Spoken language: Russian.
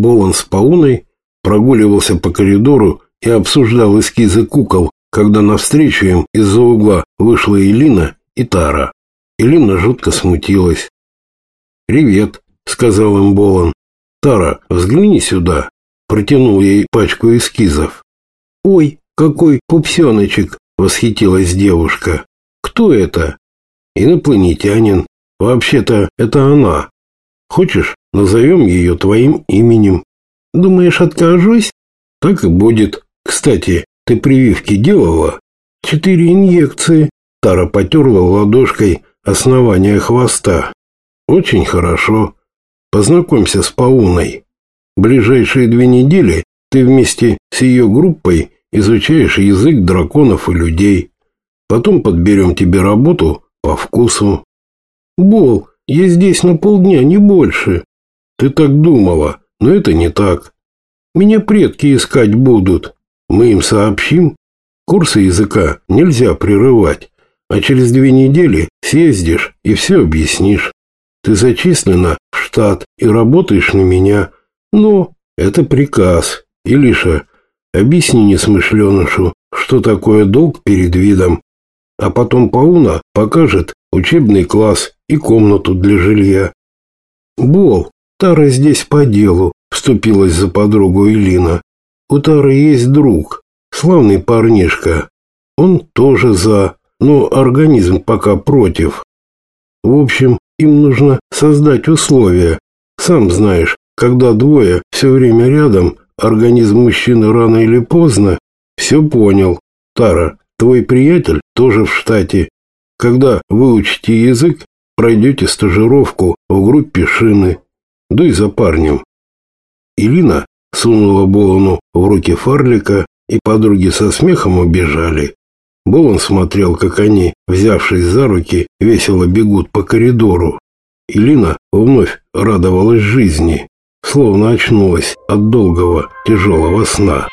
Болон с Пауной прогуливался по коридору и обсуждал эскизы кукол, когда навстречу им из-за угла вышла Элина и Тара. Элина жутко смутилась. «Привет», — сказал им Болон. «Тара, взгляни сюда», — протянул ей пачку эскизов. «Ой, какой пупсеночек!» — восхитилась девушка. «Кто это?» «Инопланетянин. Вообще-то это она. Хочешь, назовем ее твоим именем?» «Думаешь, откажусь?» «Так и будет. Кстати, ты прививки делала?» «Четыре инъекции». Тара потерла ладошкой основание хвоста. «Очень хорошо. Познакомься с Пауной. Ближайшие две недели ты вместе с ее группой изучаешь язык драконов и людей. Потом подберем тебе работу по вкусу. Бол, я здесь на полдня, не больше. Ты так думала, но это не так. Меня предки искать будут. Мы им сообщим. Курсы языка нельзя прерывать, а через две недели съездишь и все объяснишь. Ты зачислена в штат и работаешь на меня. Но это приказ. Илиша, объясни несмышленышу, что такое долг перед видом. А потом Пауна покажет учебный класс и комнату для жилья. Бол, Тара здесь по делу, вступилась за подругу Элина. У Тары есть друг, славный парнишка. Он тоже за, но организм пока против. В общем, им нужно создать условия. Сам знаешь, когда двое все время рядом, организм мужчины рано или поздно все понял. Тара, твой приятель тоже в штате. Когда выучите язык, пройдете стажировку в группе шины. Дуй за парнем. Илина сунула Болону в руки фарлика, и подруги со смехом убежали. Болон смотрел, как они, взявшись за руки, весело бегут по коридору. Илина вновь радовалась жизни, словно очнулась от долгого тяжелого сна.